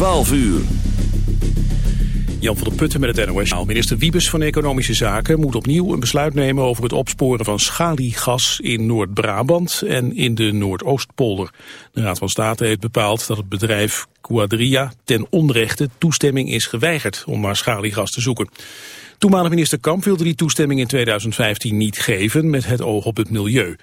12 uur. Jan van der Putten met het NOS. Minister Wiebes van Economische Zaken moet opnieuw een besluit nemen over het opsporen van schaliegas in Noord-Brabant en in de Noordoostpolder. De Raad van State heeft bepaald dat het bedrijf Quadria ten onrechte toestemming is geweigerd om naar schaliegas te zoeken. Toenmalig minister Kamp wilde die toestemming in 2015 niet geven met het oog op het milieu.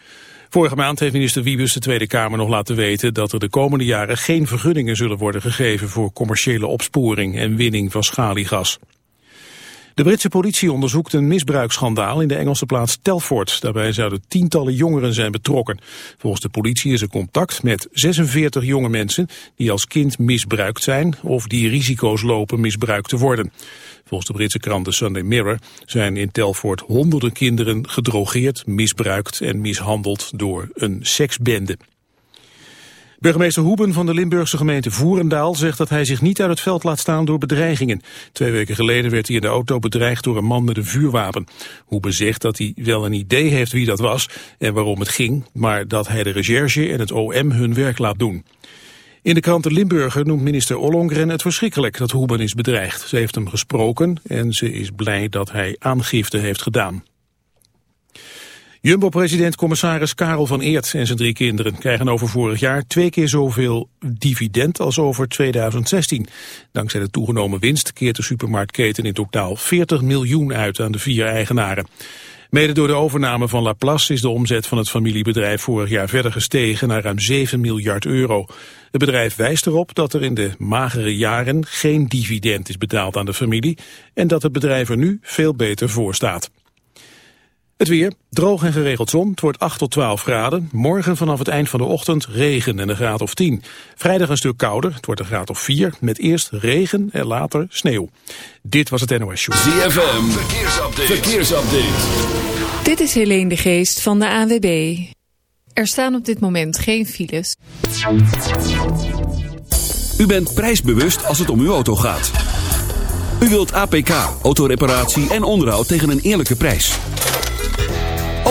Vorige maand heeft minister Wiebes de Tweede Kamer nog laten weten dat er de komende jaren geen vergunningen zullen worden gegeven voor commerciële opsporing en winning van schaliegas. De Britse politie onderzoekt een misbruiksschandaal in de Engelse plaats Telford. Daarbij zouden tientallen jongeren zijn betrokken. Volgens de politie is er contact met 46 jonge mensen die als kind misbruikt zijn of die risico's lopen misbruikt te worden. Volgens de Britse krant The Sunday Mirror zijn in Telford honderden kinderen gedrogeerd, misbruikt en mishandeld door een seksbende. Burgemeester Hoeben van de Limburgse gemeente Voerendaal zegt dat hij zich niet uit het veld laat staan door bedreigingen. Twee weken geleden werd hij in de auto bedreigd door een man met een vuurwapen. Hoeben zegt dat hij wel een idee heeft wie dat was en waarom het ging, maar dat hij de recherche en het OM hun werk laat doen. In de krant de Limburger noemt minister Ollongren het verschrikkelijk dat Hoeben is bedreigd. Ze heeft hem gesproken en ze is blij dat hij aangifte heeft gedaan. Jumbo-president-commissaris Karel van Eert en zijn drie kinderen krijgen over vorig jaar twee keer zoveel dividend als over 2016. Dankzij de toegenomen winst keert de supermarktketen in totaal 40 miljoen uit aan de vier eigenaren. Mede door de overname van Laplace is de omzet van het familiebedrijf vorig jaar verder gestegen naar ruim 7 miljard euro. Het bedrijf wijst erop dat er in de magere jaren geen dividend is betaald aan de familie en dat het bedrijf er nu veel beter voor staat. Het weer, droog en geregeld zon, het wordt 8 tot 12 graden. Morgen vanaf het eind van de ochtend regen en een graad of 10. Vrijdag een stuk kouder, het wordt een graad of 4, met eerst regen en later sneeuw. Dit was het NOS Show. ZFM, verkeersupdate. verkeersupdate. Dit is Helene de Geest van de AWB. Er staan op dit moment geen files. U bent prijsbewust als het om uw auto gaat. U wilt APK, autoreparatie en onderhoud tegen een eerlijke prijs.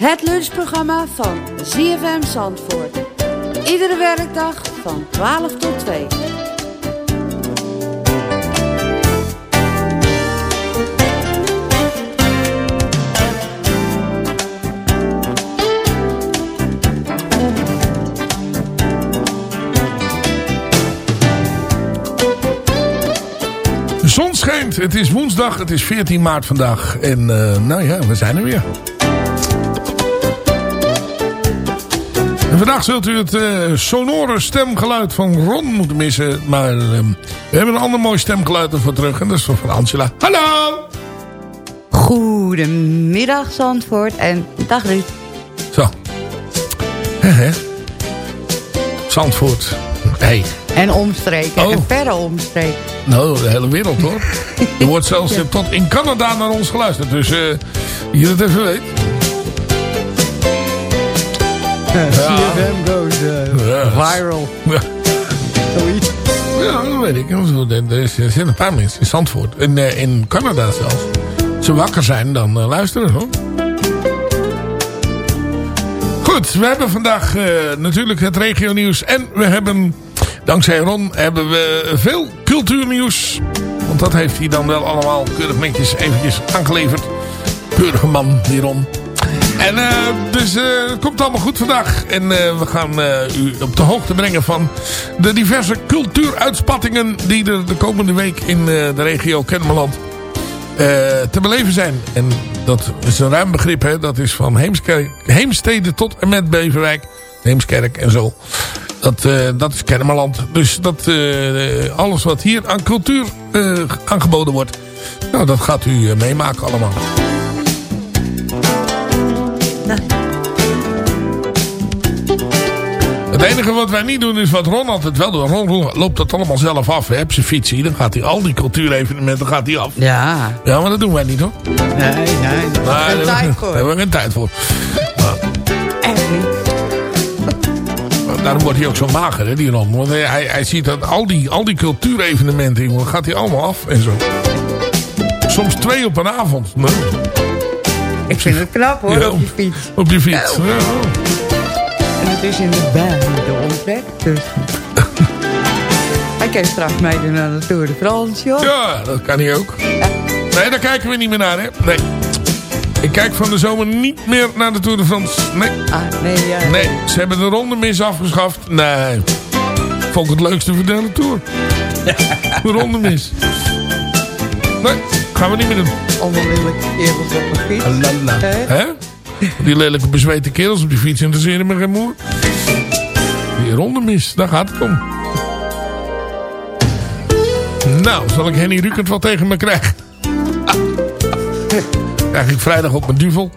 Het lunchprogramma van ZFM Zandvoort. Iedere werkdag van 12 tot 2. De zon schijnt. Het is woensdag. Het is 14 maart vandaag. En eh, nou ja, we zijn er weer. En vandaag zult u het eh, sonore stemgeluid van Ron moeten missen. Maar ehm, we hebben een ander mooi stemgeluid ervoor terug. En dat is van Angela. Hallo! Goedemiddag Zandvoort en dag Ruud. Zo. Hè. Zandvoort. Hey. En omstreken, Oh. en verre omstreken. Nou, de hele wereld hoor. Er wordt zelfs eh, tot in Canada naar ons geluisterd. Dus eh je het even weet. CFM goes Ja. viral. Ja. Ja, dat weet ik. Er zitten een paar mensen in Zandvoort. In, eh, in Canada zelfs. Als ze wakker zijn, dan eh, luisteren hoor. Goed, we hebben vandaag eh, natuurlijk het regionieuws. En we hebben, dankzij Ron, hebben we veel cultuurnieuws. Want dat heeft hij dan wel allemaal keurig netjes eventjes aangeleverd. Keurige man, die Ron. En eh, dus eh, het komt allemaal goed vandaag. En eh, we gaan u op de hoogte brengen van de diverse cultuuruitspattingen... die er de komende week in de regio Kennemerland te beleven zijn. En dat is een ruim begrip. Hè? Dat is van Heemskerk, Heemstede tot en met Beverwijk. Heemskerk en zo. Dat, dat is Kennemerland. Dus dat, alles wat hier aan cultuur aangeboden wordt... Nou, dat gaat u meemaken allemaal. Het enige wat wij niet doen is wat Ron altijd wel doet. Ron loopt dat allemaal zelf af. Hè, op zijn fietsie. Dan gaat hij al die cultuurevenementen gaat hij af. Ja, Ja, maar dat doen wij niet hoor. nee, nee. Daar Maar is geen tijd hebben we- voor. Daar hebben we geen tijd voor. Echt niet. Daarom wordt hij ook zo mager, hè, die Ron. Want hij, hij, ziet dat al die, al die cultuurevenementen, jongen, gaat hij allemaal af en zo. Soms twee op een avond. Nou, Ik vind het knap hoor, Ja, op je fiets. op je fiets. Ja. En het is in de baan, de omtrek. Dus. Hij kan straks meedoen aan de Tour de France, joh. Ja, dat kan hij ook. Nee, daar kijken we niet meer naar, hè. Nee. Ik kijk van de zomer niet meer naar de Tour de France. Nee, Ah, nee, ja. nee. Ze hebben de ronde mis afgeschaft. Nee. Vond ik het leukste voor de hele Tour. De ronde mis. Nee, gaan we niet meer doen. Allemaal lelijke kerels op een fiets. Hè? Hè? Die lelijke bezweten kerels op die fiets interesseren me geen moer. Die ronde mis, daar gaat het om. Nou, zal ik Henny Rukert wel tegen me krijgen? Krijg ik vrijdag op mijn duvel?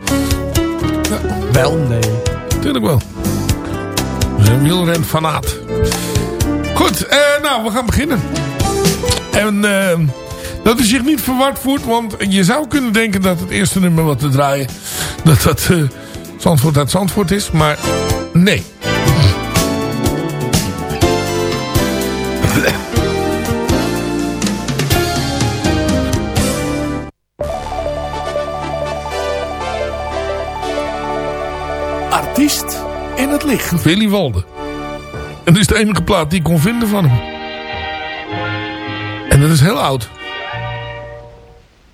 Wel, nee. Tuurlijk wel. Dat is een wielrenfanaat. Goed, eh, nou, we gaan beginnen. En eh, dat u zich niet verward voert, want je zou kunnen denken dat het eerste nummer wat te draaien, dat dat eh, Zandvoort uit Zandvoort is, maar nee. Artiest in het licht. Willy Walde. En dat is de enige plaat die ik kon vinden van hem. En dat is heel oud.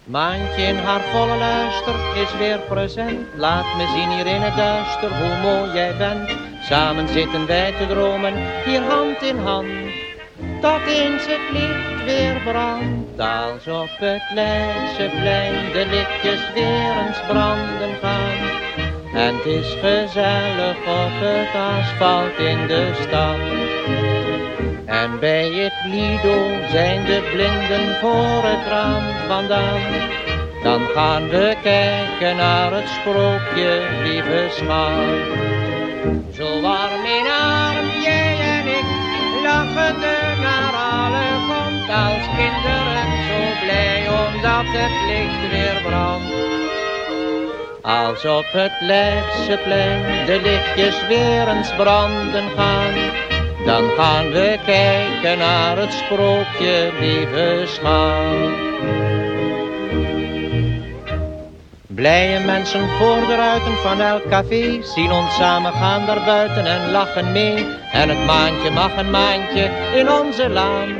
Maantje in haar volle luister is weer present. Laat me zien hier in het duister hoe mooi jij bent. Samen zitten wij te dromen, hier hand in hand. Tot eens het licht weer brandt. Als op het Leidseplein de lichtjes weer eens branden gaan. En het is gezellig op het asfalt in de stad. En bij het Lido zijn de blinden voor het raam vandaan. Dan gaan we kijken naar het sprookje, lieve schat. Zo warm in arm, jij en ik, lachende naar alle komt als kinderen. Zo blij omdat het licht weer brandt. Als op het Leidseplein de lichtjes weer eens branden gaan. Dan gaan we kijken naar het sprookje, lieve schat. Blije mensen voor de ruiten van elk café zien ons samen gaan daar buiten en lachen mee. En het maandje mag een maandje in onze laan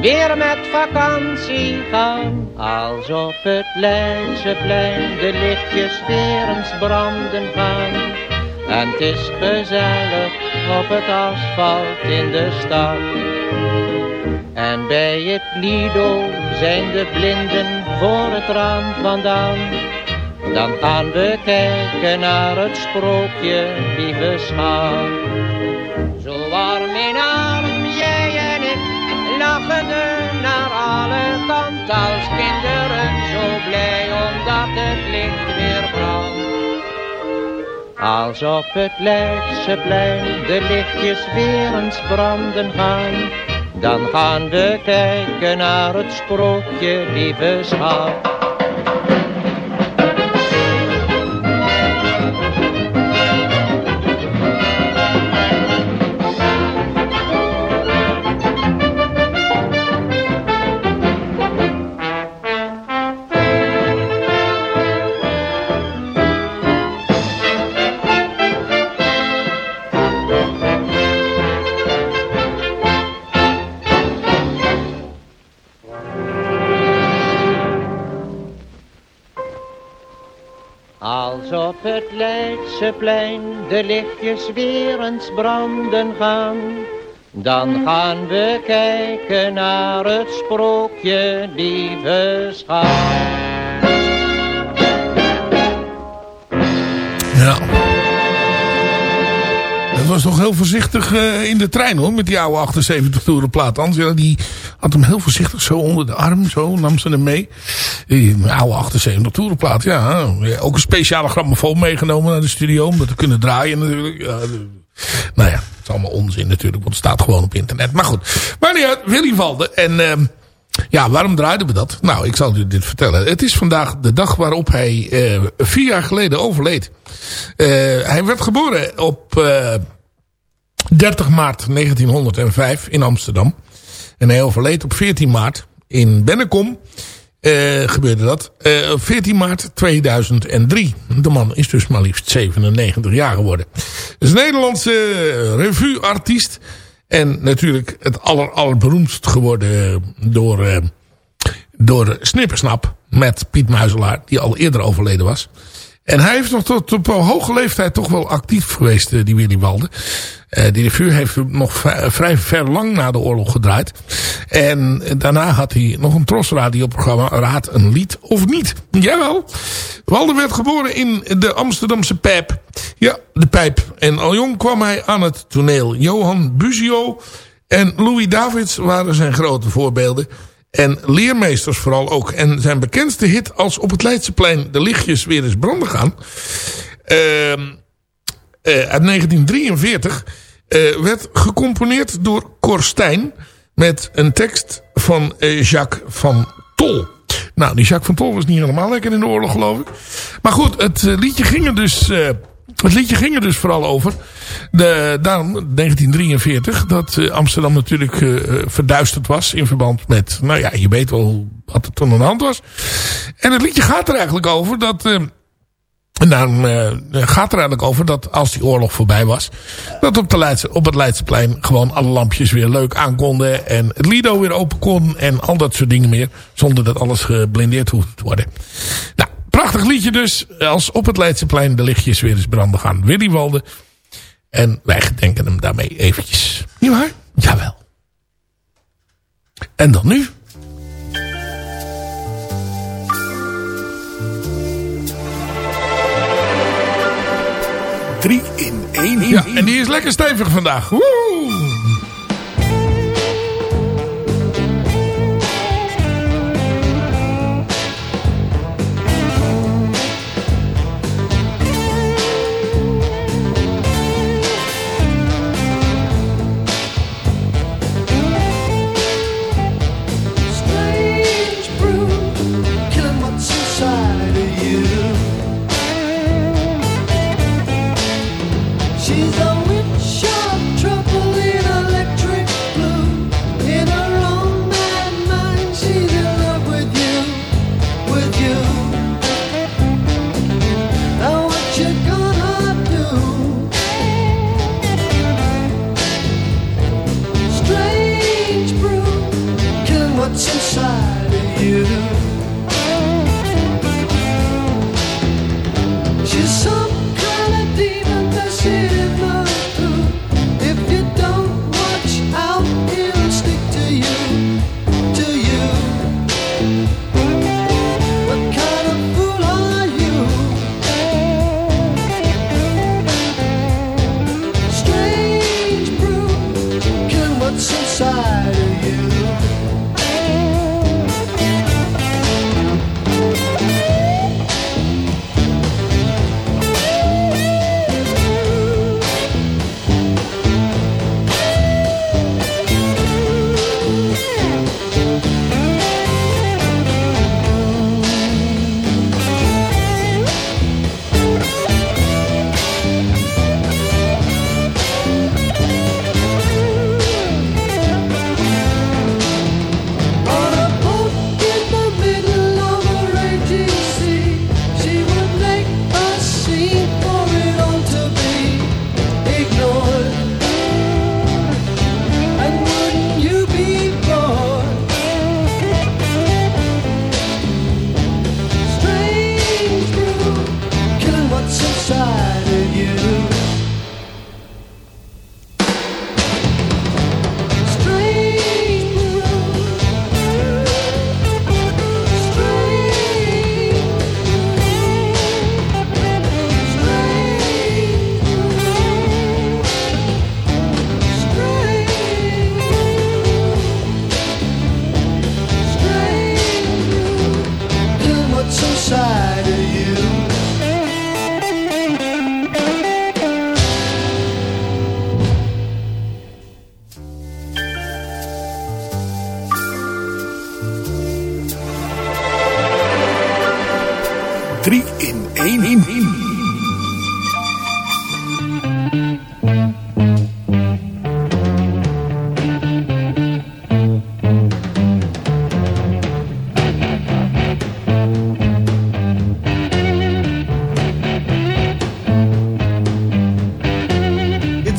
weer met vakantie gaan. Als op het Leidseplein de lichtjes weer eens branden gaan. En het is gezellig op het asfalt in de stad. En bij het Lido zijn de blinden voor het raam vandaan. Dan gaan we kijken naar het sprookje, lieve schat. Zo warm in arm, jij en ik, lachende naar alle kanten als kinderen. Zo blij Als op het Leidseplein de lichtjes weer eens branden gaan. Dan gaan we kijken naar het sprookje, lieve schat. Leidseplein de lichtjes weer eens branden gaan, dan gaan we kijken naar het sprookje, lieve schat. Ja. Het was toch heel voorzichtig eh, in de trein hoor, met die oude 78 toeren plaat. Angela die had hem heel voorzichtig zo onder de arm, zo nam ze hem mee. Die oude 78 toeren plaat, ja. Ook een speciale grammofoon meegenomen naar de studio, om dat te kunnen draaien natuurlijk. Ja, nou ja, het is allemaal onzin natuurlijk, want het staat gewoon op internet. Maar goed, maar uit, Willy Valde. En ehm, ja, waarom draaiden we dat? Nou, ik zal u dit vertellen. Het is vandaag de dag waarop hij eh, vier jaar geleden overleed. Eh, hij werd geboren op eh, 30 maart 1905 in Amsterdam. En hij overleed op 14 maart in Bennekom. Eh, gebeurde dat. Eh, op 14 maart 2003. De man is dus maar liefst 97 jaar geworden. is een Nederlandse eh, revue-artiest. En natuurlijk het aller, allerberoemdst geworden door, eh, door Snippersnap. Met Piet Muizelaar, die al eerder overleden was. En hij heeft nog tot op hoge leeftijd toch wel actief geweest, eh, die Willy Walde. Eh, die revue heeft nog vrij, vrij ver lang na de oorlog gedraaid. En daarna had hij nog een Tros radioprogramma, Raad een lied of niet. Jawel. Walde werd geboren in de Amsterdamse Pijp. Ja, de Pijp. En al jong kwam hij aan het toneel. Johan Buzio en Louis Davids waren zijn grote voorbeelden. En leermeesters vooral ook. En zijn bekendste hit als op het Leidseplein de lichtjes weer eens branden gaan. eh, uit 1943 eh, werd gecomponeerd door Cor Stijn met een tekst van eh, Jacques van Tol. Nou, die Jacques van Tol was niet helemaal lekker in de oorlog, geloof ik. Maar goed, het eh, liedje ging er dus... eh, het liedje ging er dus vooral over. De, daarom, 1943, dat eh, Amsterdam natuurlijk eh, eh, verduisterd was in verband met... Nou ja, je weet wel wat er toen aan de hand was. En het liedje gaat er eigenlijk over dat... en daarom eh, gaat er eigenlijk over dat als die oorlog voorbij was... dat op, de Leidse, op het Leidseplein gewoon alle lampjes weer leuk aankonden... en het Lido weer open kon en al dat soort dingen meer... zonder dat alles geblindeerd hoefde te worden. Nou, prachtig liedje dus. Als op het Leidseplein de lichtjes weer eens branden gaan. Willy Walde. En wij gedenken hem daarmee eventjes. Niet waar? Jawel. En dan nu... Drie in één. Ja, en die is lekker stevig vandaag. Woe!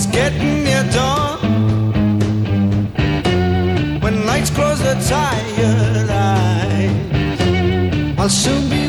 It's getting near dawn. When lights close the tired eyes, I'll soon be.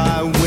fly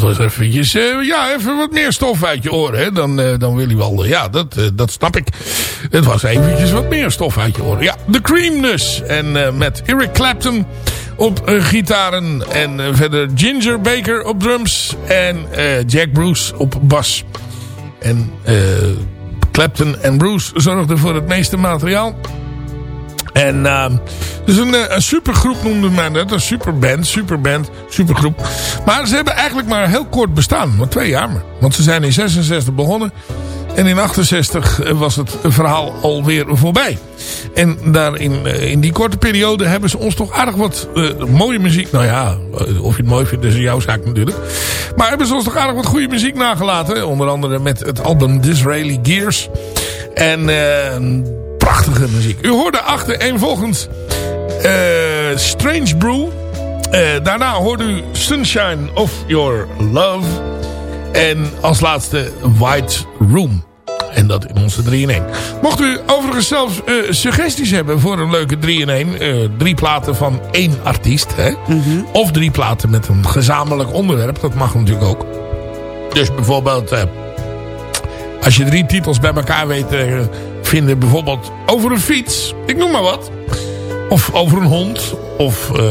dat was eventjes... eh, ja, even wat meer stof uit je oren. Hè? Dan, eh, dan wil je wel... eh, ja, dat, dat snap ik. Het was eventjes wat meer stof uit je oren. Ja, The Creamness. En eh, met Eric Clapton op gitaren. En verder Ginger Baker op drums. En Jack Bruce op bas. En Clapton en Bruce zorgden voor het meeste materiaal. En uh, dus een, eh, een supergroep noemde men dat. Een superband, superband, supergroep. Maar ze hebben eigenlijk maar heel kort bestaan. Maar twee jaar. Want ze zijn in 66 begonnen. En in 68 was het verhaal alweer voorbij. En daar in, eh, in die korte periode hebben ze ons toch aardig wat eh, mooie muziek. Nou ja, eh, of je het mooi vindt, is jouw zaak natuurlijk. Maar hebben ze ons toch aardig wat goede muziek nagelaten. Onder andere met het album Disraeli Gears. En eh, prachtige muziek. U hoorde achtereenvolgens eh Strange Brew. Eh, daarna hoorde u Sunshine of Your Love. En als laatste White Room. En dat in onze 3 in 1. Mocht u overigens zelfs eh, suggesties hebben voor een leuke 3 in 1. eh, drie platen van één artiest. Hè? Of drie platen met een gezamenlijk onderwerp. Dat mag natuurlijk ook. Dus bijvoorbeeld... als je drie titels bij elkaar weet... vinden. Bijvoorbeeld over een fiets. Ik noem maar wat. Of over een hond. Of eh,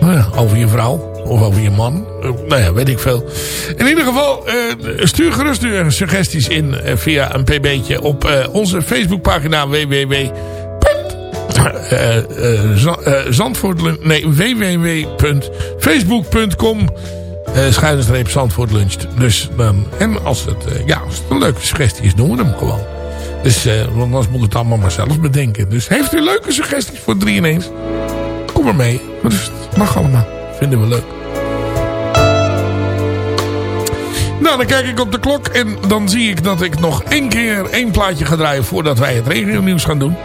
nou over je vrouw. Of over je man. Eh, nou ja, weet ik veel. In ieder geval, eh, stuur gerust uw suggesties in via een pb'tje op onze Facebookpagina www. Za- Zandvoort, nee, www.facebook.com streep Zandvoort. Dus dan, en als het, ja, als het een leuke suggestie is, doen we hem gewoon. Dus, eh, want anders moet het allemaal maar zelf bedenken. Dus heeft u leuke suggesties voor 3 in 1? Kom er mee. Het mag allemaal. Vinden we leuk. Nou, dan kijk ik op de klok en dan zie ik dat ik nog één keer één plaatje ga draaien voordat wij het regio nieuws gaan doen.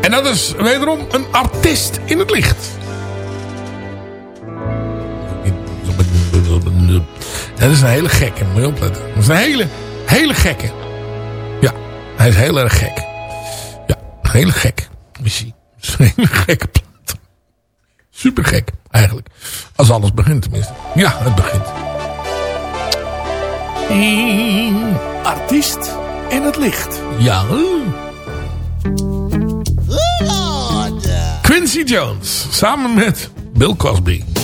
En dat is wederom een artiest in het licht. Dat is een hele gekke, moet je opletten. Dat is een hele, hele gekke. Ja, hij is heel erg gek. Ja, hele gek. Missie. Een hele gekke plaat. Super gek, eigenlijk. Als alles begint tenminste. Ja, het begint. Artiest in het licht. Ja. Quincy Jones. Samen met Bill Cosby.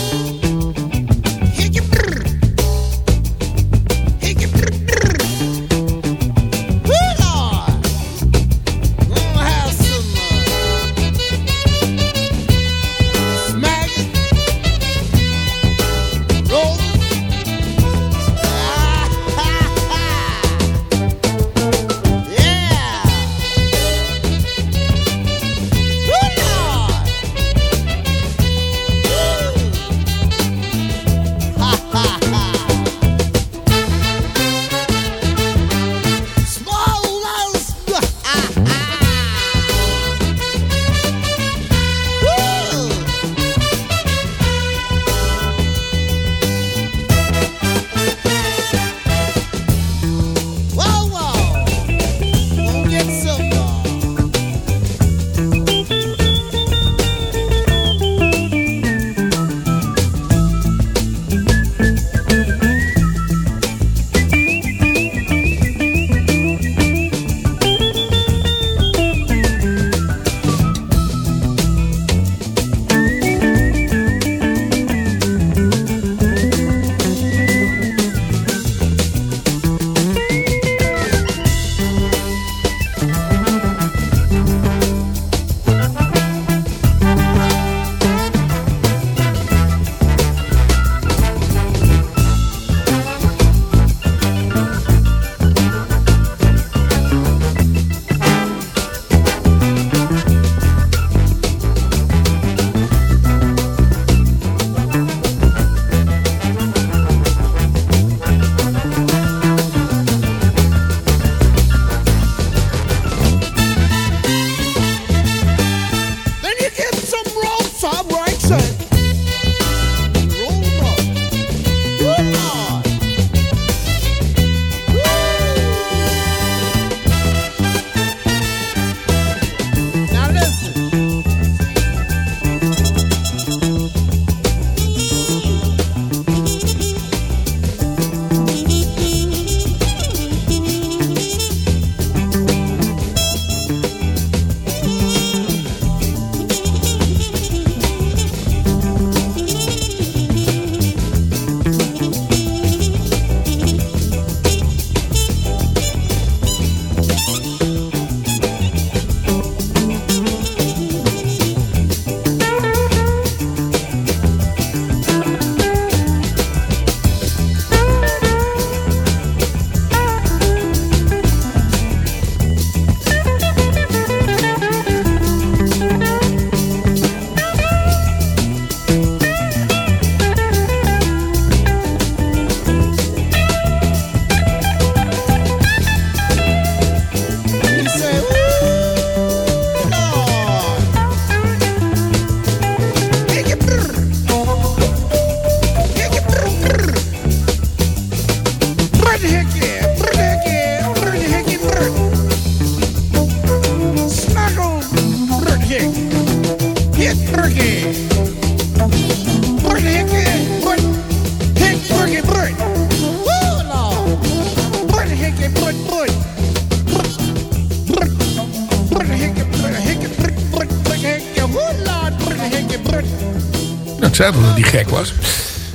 Dat hij gek was.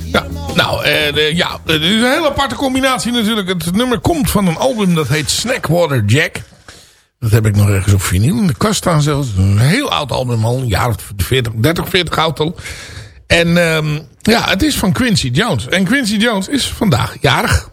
Ja, nou, eh, ja, het is een hele aparte combinatie natuurlijk. Het nummer komt van een album dat heet Snackwater Jack. Dat heb ik nog ergens op vinyl in de kast staan zelfs. Een heel oud album al, een jaar of 40, 30, 40 oud al. En ehm, ja, het is van Quincy Jones. En Quincy Jones is vandaag jarig.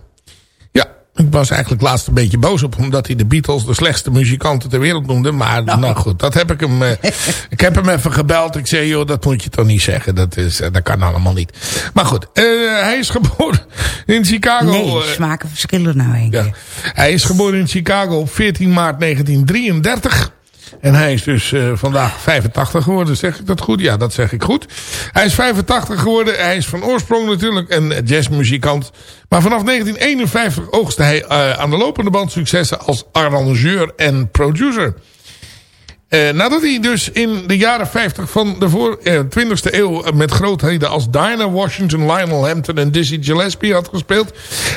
Was eigenlijk laatst een beetje boos op omdat hij de Beatles de slechtste muzikanten ter wereld noemde. Maar nou, goed, dat heb ik hem... eh, ik heb hem even gebeld. Ik zei, joh, dat moet je toch niet zeggen. Dat, is, eh, dat kan allemaal niet. Maar goed, eh, hij is geboren in Chicago. Nee, smaken verschillen nou een ja. Hij is geboren in Chicago op 14 maart 1933. En hij is dus eh, vandaag 85 geworden. Zeg ik dat goed? Ja, dat zeg ik goed. Hij is 85 geworden. Hij is van oorsprong natuurlijk een jazzmuzikant. Maar vanaf 1951 oogste hij eh, aan de lopende band successen als arrangeur en producer. Eh, nadat hij dus in de jaren 50 van de voor, eh, 20e eeuw met grootheden als Dinah Washington, Lionel Hampton en Dizzy Gillespie had gespeeld,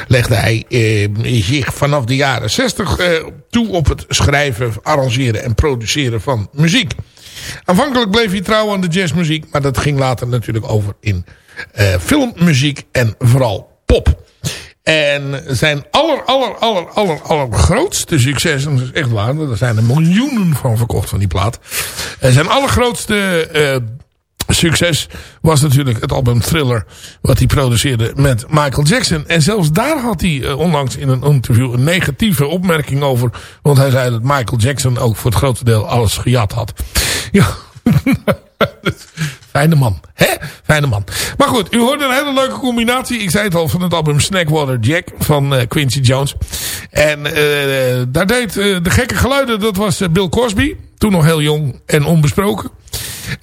legde hij eh, zich vanaf de jaren 60 eh, toe op het schrijven, arrangeren en produceren van muziek. Aanvankelijk bleef hij trouw aan de jazzmuziek, maar dat ging later natuurlijk over in eh, filmmuziek en vooral pop. En zijn aller, aller, aller, aller, aller grootste succes, en dat is echt waar, er zijn er miljoenen van verkocht van die plaat. En zijn allergrootste eh, succes was natuurlijk het album Thriller, wat hij produceerde met Michael Jackson. En zelfs daar had hij eh, onlangs in een interview een negatieve opmerking over, want hij zei dat Michael Jackson ook voor het grootste deel alles gejat had. Ja, Fijne man. Hè? Fijne man. Maar goed, u hoort een hele leuke combinatie. Ik zei het al van het album Snackwater Jack van eh, Quincy Jones. En eh, daar deed eh, de gekke geluiden, dat was Bill Cosby. Toen nog heel jong en onbesproken.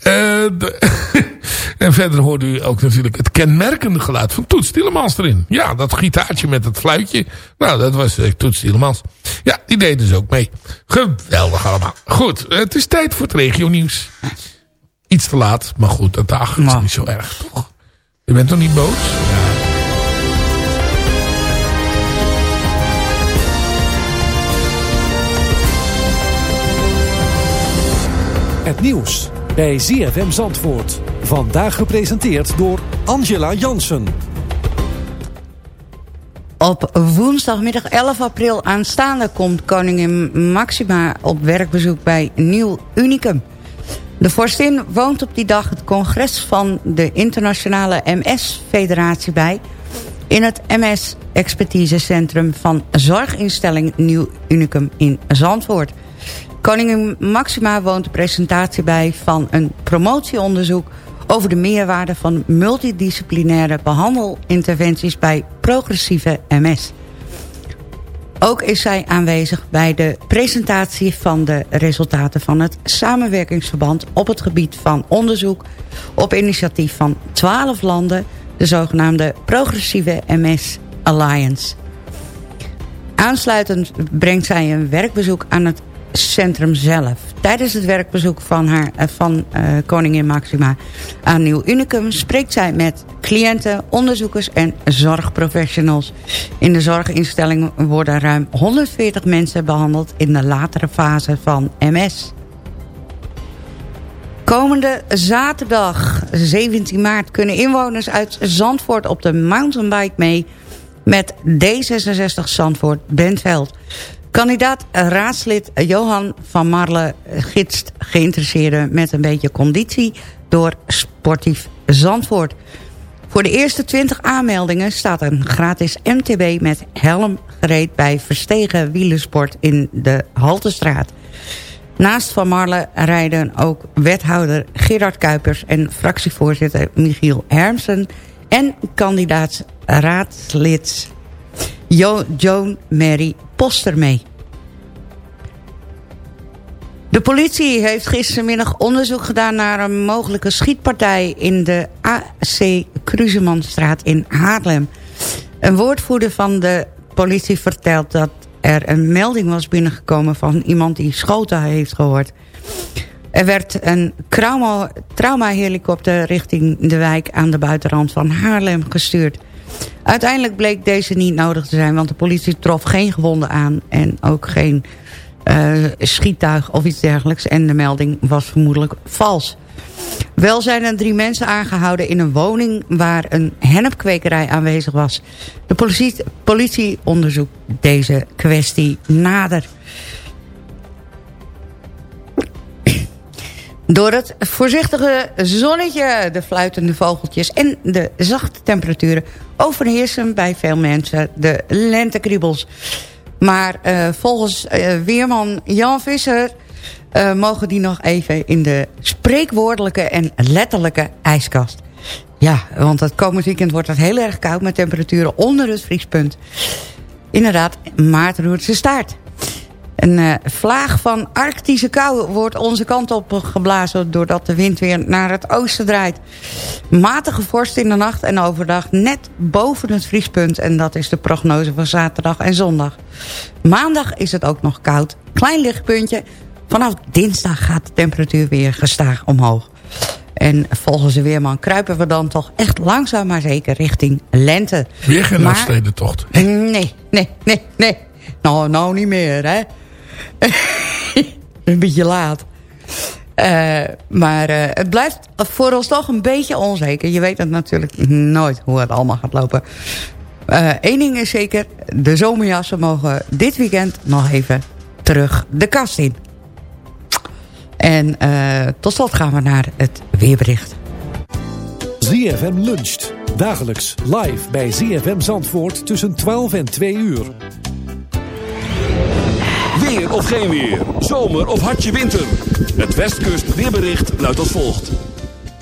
En verder hoorde u ook natuurlijk het kenmerkende geluid van Toets Tielemans erin. Ja, dat gitaartje met het fluitje. Nou, dat was Toets Tielemans. Ja, die deed dus ook mee. Geweldig allemaal. Goed, het is tijd voor het regio nieuws. Iets te laat, maar goed, dat dag is niet zo erg, toch? Je bent toch niet boos? Het nieuws bij ZFM Zandvoort. Vandaag gepresenteerd door Angela Jansen. Op woensdagmiddag 11 april aanstaande komt koningin Maxima op werkbezoek bij Nieuw Unicum. De vorstin woont op die dag het congres van de internationale MS-federatie bij... in het MS-expertisecentrum van zorginstelling Nieuw Unicum in Zandvoort. Koningin Maxima woont de presentatie bij van een promotieonderzoek... over de meerwaarde van multidisciplinaire behandelinterventies bij progressieve MS. Ook is zij aanwezig bij de presentatie van de resultaten van het samenwerkingsverband op het gebied van onderzoek op initiatief van 12 landen, de zogenaamde Progressieve MS Alliance. Aansluitend brengt zij een werkbezoek aan het centrum zelf. Tijdens het werkbezoek van, haar, eh, van eh, koningin Maxima aan Nieuw Unicum... spreekt zij met cliënten, onderzoekers en zorgprofessionals. In de zorginstelling worden ruim 140 mensen behandeld... in de latere fase van MS. Komende zaterdag, 17 maart, kunnen inwoners uit Zandvoort op de mountainbike mee met D66 Zandvoort Bentveld. Kandidaat raadslid Johan van Marle gidst geïnteresseerden met een beetje conditie door Sportief Zandvoort. Voor de eerste 20 aanmeldingen staat een gratis MTB met helm gereed bij Verstegen Wielersport in de Haltestraat. Naast Van Marle rijden ook wethouder Gerard Kuipers en fractievoorzitter Michiel Hermsen en kandidaat raadslid Jo Joan Mary Poster mee. De politie heeft gistermiddag onderzoek gedaan naar een mogelijke schietpartij in de AC Krusemanstraat in Haarlem. Een woordvoerder van de politie vertelt dat er een melding was binnengekomen van iemand die schoten heeft gehoord. Er werd een trauma- trauma-helikopter richting de wijk aan de buitenrand van Haarlem gestuurd. Uiteindelijk bleek deze niet nodig te zijn, want de politie trof geen gewonden aan en ook geen uh, schiettuig of iets dergelijks. En de melding was vermoedelijk vals. Wel zijn er drie mensen aangehouden in een woning waar een hennepkwekerij aanwezig was. De politie, politie onderzoekt deze kwestie nader. Door het voorzichtige zonnetje, de fluitende vogeltjes en de zachte temperaturen... overheersen bij veel mensen de lentekriebels. Maar uh, volgens uh, weerman Jan Visser... Uh, mogen die nog even in de spreekwoordelijke en letterlijke ijskast. Ja, want het komend weekend wordt het heel erg koud... met temperaturen onder het vriespunt. Inderdaad, maart roert zijn staart. Een uh, vlaag van arctische kou wordt onze kant op geblazen... doordat de wind weer naar het oosten draait. Matige vorst in de nacht en overdag net boven het vriespunt... en dat is de prognose van zaterdag en zondag. Maandag is het ook nog koud. Klein lichtpuntje. Vanaf dinsdag gaat de temperatuur weer gestaag omhoog. En volgens de weerman kruipen we dan toch echt langzaam maar zeker richting lente. Weer geen maar... tocht. Nee, nee, nee, nee. Nou, nou niet meer, hè. een beetje laat. Uh, maar uh, het blijft voor ons toch een beetje onzeker. Je weet het natuurlijk nooit hoe het allemaal gaat lopen. Eén uh, ding is zeker, de zomerjassen mogen dit weekend nog even terug de kast in. En tot slot gaan we naar het weerbericht. ZFM luncht. Dagelijks live bij ZFM Zandvoort tussen 12 en 2 uur. Of geen weer. Zomer of hartje winter. Het Westkust weerbericht luidt als volgt.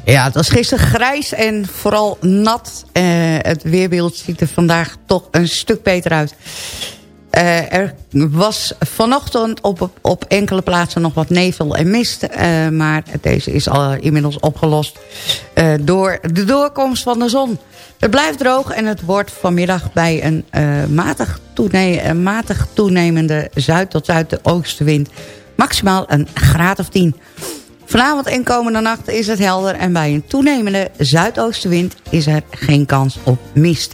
Ja, het was gisteren grijs en vooral nat. Uh, het weerbeeld ziet er vandaag toch een stuk beter uit. Uh, er was vanochtend op, op enkele plaatsen nog wat nevel en mist. Uh, maar deze is al inmiddels opgelost uh, door de doorkomst van de zon. Het blijft droog en het wordt vanmiddag bij een matig, matig toenemende zuid- tot zuidoostenwind maximaal een graad of 10. Vanavond en komende nacht is het helder en bij een toenemende zuidoostenwind is er geen kans op mist.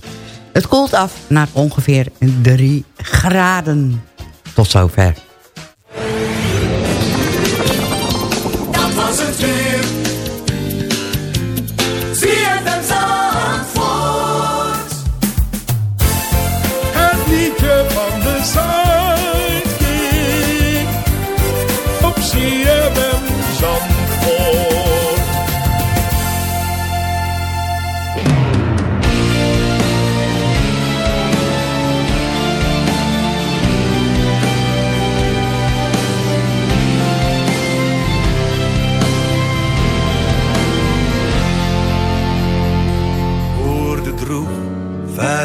Het koelt af naar ongeveer 3 graden. Tot zover. Dat was het weer.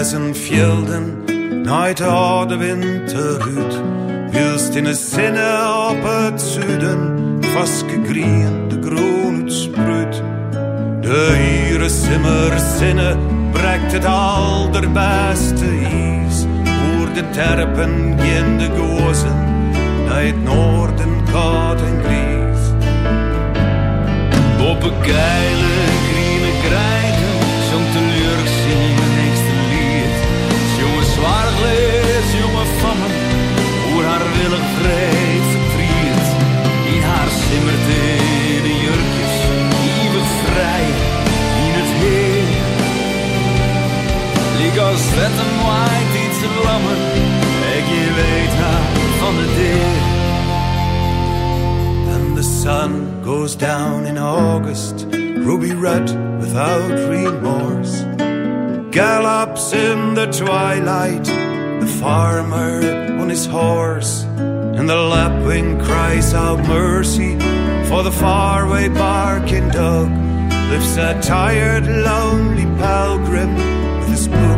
Väsen fjälden, nej ta de. Vilst in sinne op het zuiden, vaske grien de groen uitsprut. De ure simmer sinne brekt het allerbeste is. Oer de terpen gin de gozen, naar het noorden koud en gries. Op een geile Zwaarglees, jonge fammen, hoe haar willig vreed vertriet. In haar simmert de jurkjes, even vrij in het heer. Liek als vet en waait iets lammer, ik je weet haar van de deer. And the sun goes down in August, ruby red without remorse. Gallops in the twilight, the farmer on his horse, and the lapwing cries out mercy for the faraway barking dog. Lifts a tired, lonely pilgrim with his books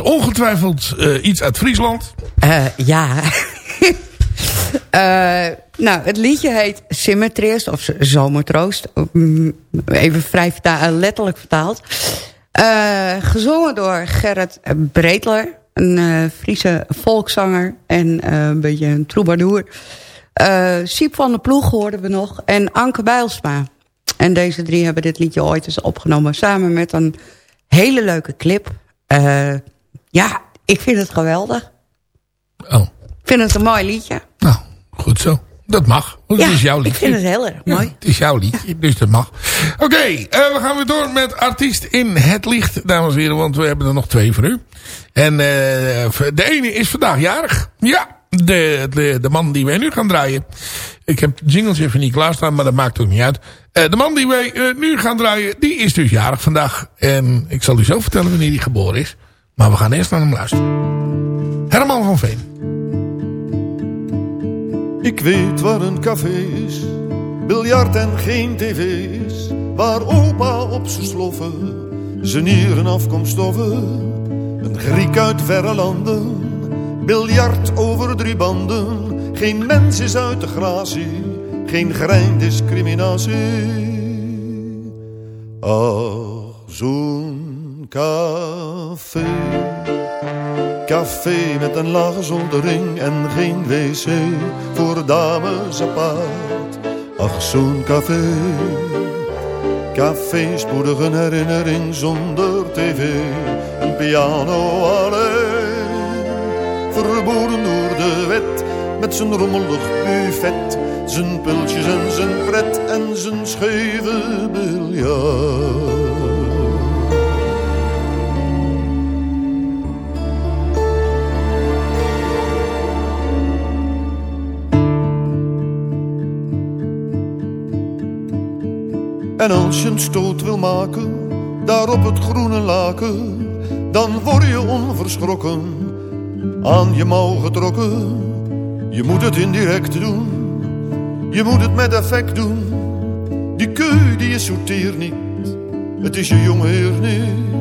ongetwijfeld eh, iets uit Friesland. Eh, ja. Eh, nou, het liedje heet Symmetrist of Zomertroost. Mm, Even vrij letterlijk vertaald. Gezongen door Gerrit Breedler. Een Friese volkszanger en een beetje een troubadour. Siep van der Ploeg hoorden we nog. En Anke Bijlsma. En deze drie hebben dit liedje ooit eens opgenomen. Samen met een hele leuke clip. Eh, ja, ik vind het geweldig. Oh. Ik vind het een mooi liedje. Goed zo. Dat mag. Want Ja, het is jouw ik liedje. vind het heel erg mooi. Het is jouw liedje, dus dat mag. Oké, eh, we gaan weer door met artiest in het licht, dames en heren. Want we hebben er nog twee voor u. En eh, de ene is vandaag jarig. Ja, de, de, de man die wij nu gaan draaien. Ik heb het jingletje even niet klaarstaan, maar dat maakt ook niet uit. Eh, de man die wij nu gaan draaien, die is dus jarig vandaag. En ik zal u zo vertellen wanneer hij geboren is. Maar we gaan eerst naar hem luisteren. Herman van Veen. Ik weet waar een café is, biljart en geen tv's. Waar opa op zijn sloffen, zijn nieren afkomstoffen. Een Griek uit verre landen, biljart over drie banden. Geen mens is uit de gratie, geen grein discriminatie. Ach, zo'n café. Café met een lage zoldering en geen wc voor dames apart. Ach, zo'n café. Café spoedig een herinnering zonder tv. Een piano alleen. Verboden door de wet met zijn rommelig buffet. Zijn pultjes en zijn pret en zijn scheve biljart. En als je een stoot wil maken, daar op het groene laken, dan word je onverschrokken, aan je mouw getrokken. Je moet het indirect doen, je moet het met effect doen. Die keu die je sorteert niet, het is je jonge heer niet.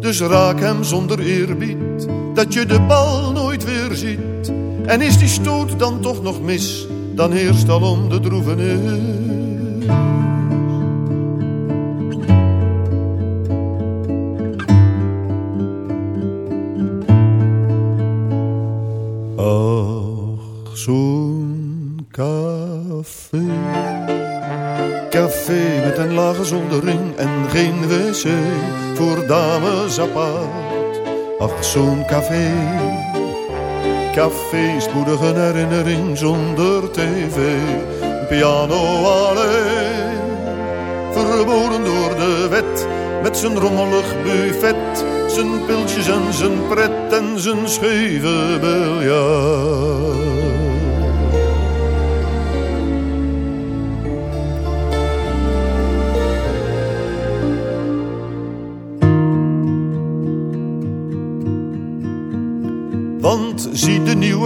Dus raak hem zonder eerbied, dat je de bal nooit weer ziet. En is die stoot dan toch nog mis, dan heerst al om de droevenis. Apart. Ach, zo'n café. Café spoedig een herinnering zonder tv. Piano alleen. Verboden door de wet met zijn rommelig buffet. Zijn piltjes en zijn pret en zijn scheve biljart.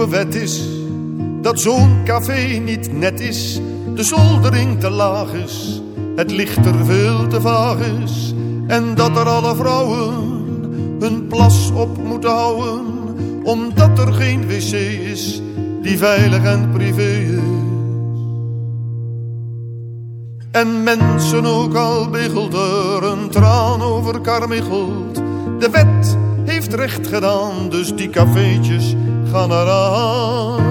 Wet is dat zo'n café niet net is, de zoldering te laag is, het licht er veel te vaag is en dat er alle vrouwen hun plas op moeten houden, omdat er geen wc is die veilig en privé is. En mensen ook al bigelt er een traan over de wet heeft recht gedaan, dus die cafeetjes gaan eraan.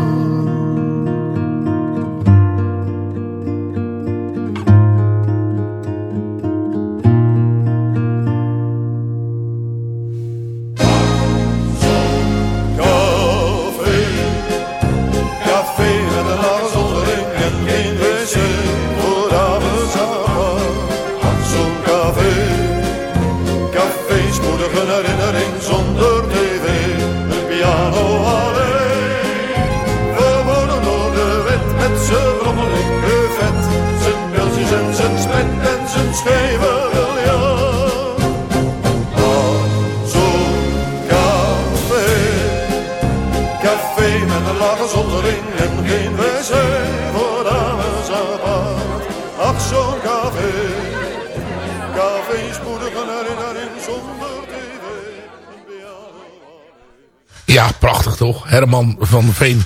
Ja, prachtig toch? Herman van Veen.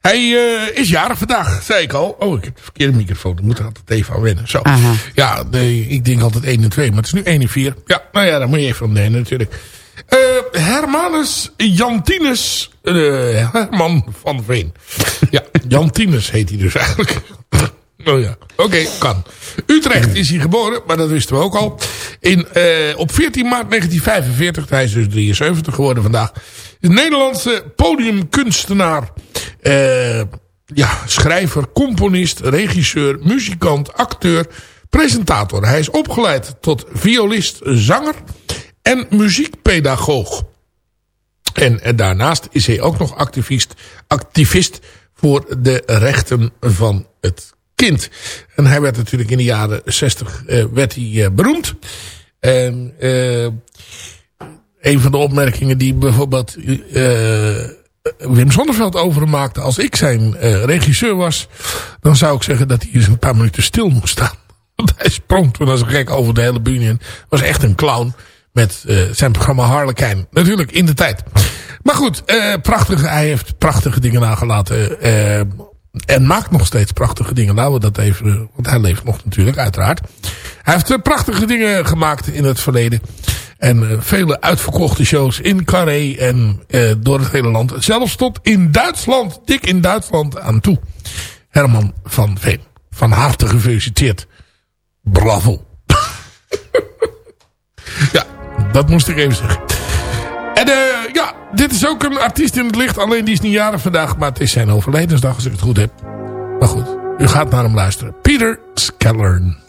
Hij eh, is jarig vandaag, zei ik al. Oh, ik heb de verkeerde microfoon. Ik moet er altijd even aan wennen. Zo. Ja, nee, ik denk altijd 1 en 2, maar het is nu 1 en 4. Ja, nou ja, daar moet je even aan wennen natuurlijk. Eh Hermanus Jantinus eh, Herman van Veen. Ja, Jantinus heet hij dus eigenlijk. Oh ja, oké, kan. Utrecht is hij geboren, maar dat wisten we ook al. In, eh, op 14 maart 1945, hij is dus 73 geworden vandaag. Een Nederlandse podiumkunstenaar. eh, ja, schrijver, componist, regisseur, muzikant, acteur, presentator. Hij is opgeleid tot violist, zanger en muziekpedagoog. En, en daarnaast is hij ook nog activist, activist voor de rechten van het kind. En hij werd natuurlijk in de jaren 60 eh, werd hij, eh, beroemd. En eh, een van de opmerkingen die bijvoorbeeld Wim Sonneveld over hem maakte... als ik zijn regisseur was... dan zou ik zeggen dat hij eens een paar minuten stil moest staan. Want hij sprong toen als gek over de hele bühne was echt een clown met zijn programma Harlekijn. Natuurlijk, in de tijd. Maar goed, eh, prachtig, hij heeft prachtige dingen nagelaten. En maakt nog steeds prachtige dingen. Laten we dat even, want hij leeft nog natuurlijk, uiteraard. Hij heeft eh, prachtige dingen gemaakt in het verleden. En eh, vele uitverkochte shows in Carré en eh, door het hele land. Zelfs tot in Duitsland, dik in Duitsland aan toe. Herman van Veen. Van harte gefeliciteerd. Bravo. ja, dat moest ik even zeggen. En eh, ja, dit is ook een artiest in het licht. Alleen die is niet jarig vandaag, maar het is zijn overledensdag als ik het goed heb. Maar goed, u gaat naar hem luisteren. Peter Skellern.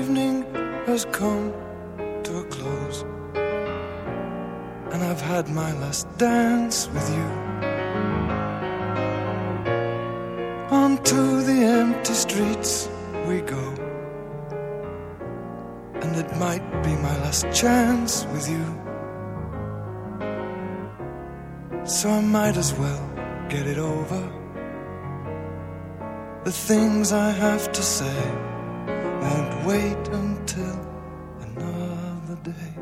Evening has come to a close, and I've had my last dance with you. Onto the empty streets we go, and it might be my last chance with you. So I might as well get it over. The things I have to say won't wait until another day.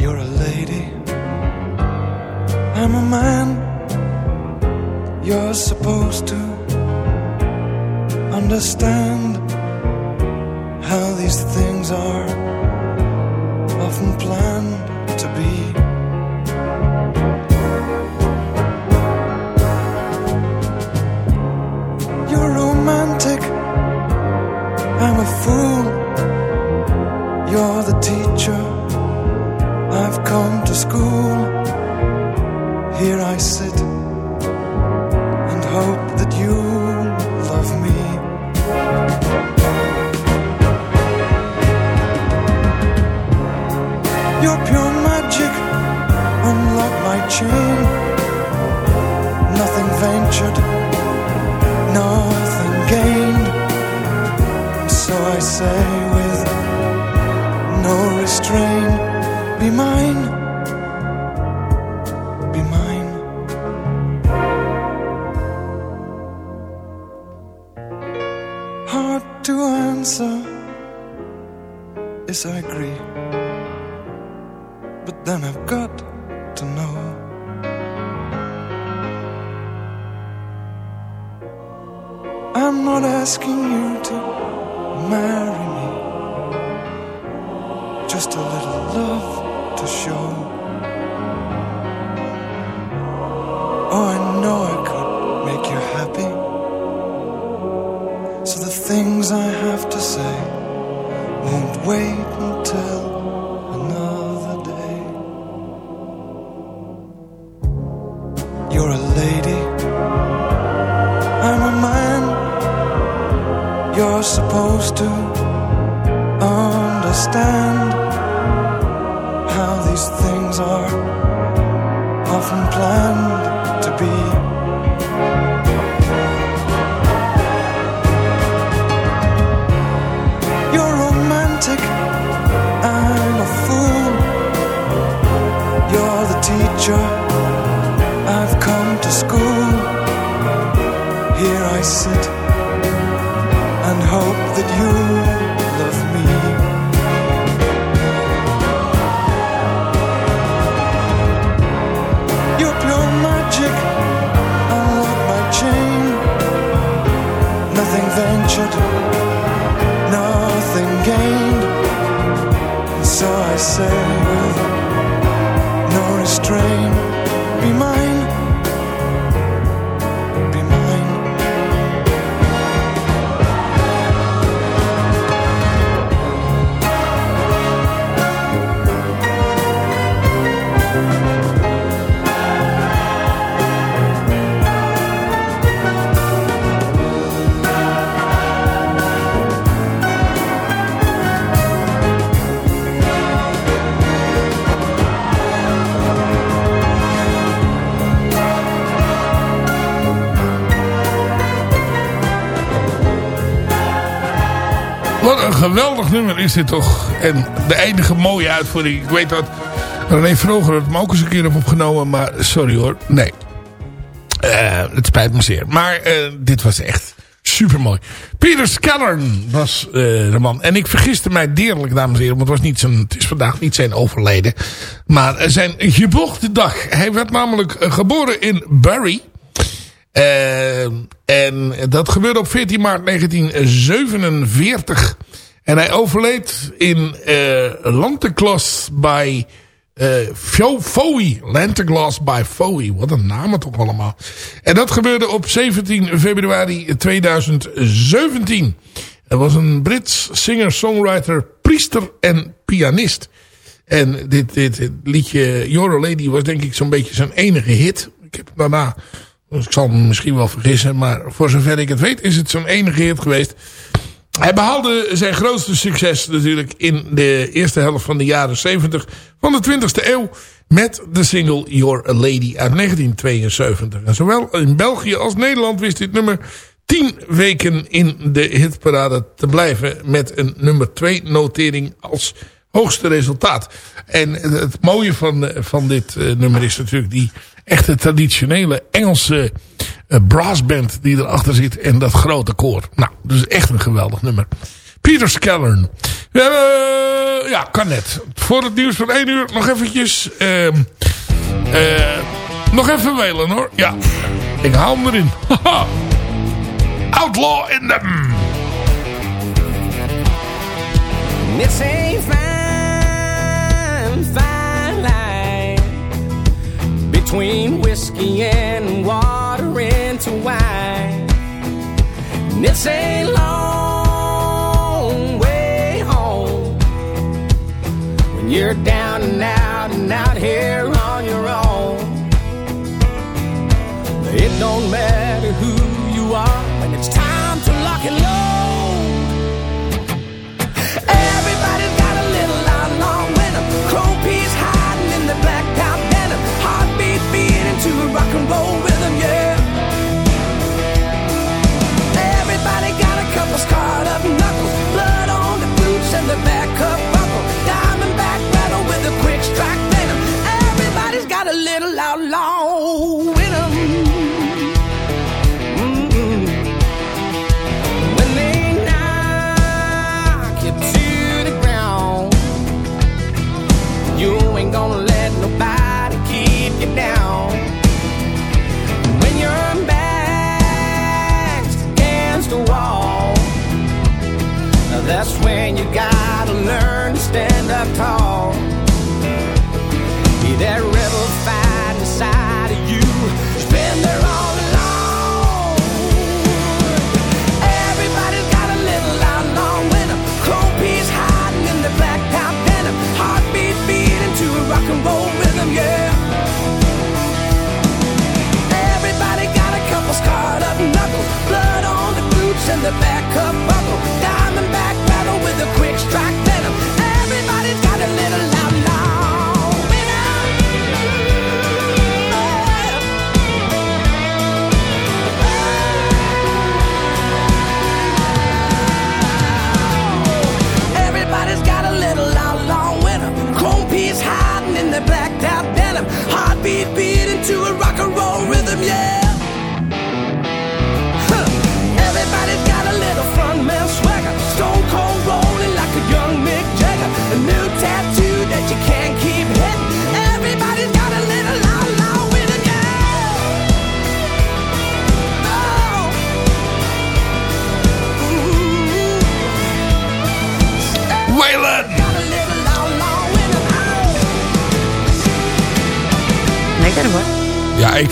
You're a lady, I'm a man. You're supposed to understand Hard to answer, yes, I agree. But then I've got to know. I'm not asking you to marry me. Just a little love to show. Say. Won't wait until geweldig nummer is dit toch. En de enige mooie uitvoering. Ik weet dat René Vroger het me ook eens een keer heeft opgenomen. Maar sorry hoor, nee. Eh, het spijt me zeer. Maar eh, dit was echt super mooi. Peter Skellern was eh, de man. En ik vergiste mij deerlijk, dames en heren. Want het, was niet zijn, het is vandaag niet zijn overleden. Maar zijn geboortedag. Hij werd namelijk geboren in Bury. En dat gebeurde op 14 maart 1947. En hij overleed in uh, bij uh, Fowie. Lanteglas bij Fowie. Wat een naam toch allemaal. En dat gebeurde op 17 februari 2017. Hij was een Brits singer, songwriter, priester en pianist. En dit, dit, liedje Your Lady was denk ik zo'n beetje zijn enige hit. Ik heb daarna... Ik zal me misschien wel vergissen, maar voor zover ik het weet is het zo'n enige hit geweest. Hij behaalde zijn grootste succes natuurlijk in de eerste helft van de jaren 70 van de 20e eeuw met de single You're a Lady uit 1972. En zowel in België als Nederland wist dit nummer 10 weken in de hitparade te blijven met een nummer 2 notering als hoogste resultaat. En het mooie van, van dit nummer is natuurlijk die echte traditionele Engelse brassband die erachter zit. En dat grote koor. Nou, dus echt een geweldig nummer. Peter Skellern. Ja, kan net. Voor het nieuws van 1 uur nog eventjes... Uh, nog even welen hoor. Ja, ik haal hem erin. Outlaw in them. It's fine, fine line between whiskey and water into wine. And long way home when you're down and out and out here on your own. It don't matter who you are when it's time to lock and load. Everybody's got a little piece hiding in the denim. Heartbeat to a rock and roll rhythm, yeah. Knuckles. Blood on the boots and the back buckle. With a quick strike venom. Everybody's got a little outlaw in that's when you gotta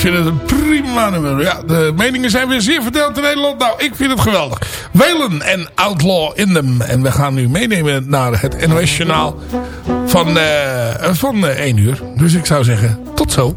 vind het een prima nummer. Ja, de meningen zijn weer zeer verdeeld in Nederland. Nou, ik vind het geweldig. Welen en Outlaw in them. En we gaan nu meenemen naar het NOS Journaal van, eh van eh, 1 uur. Dus ik zou zeggen, tot zo.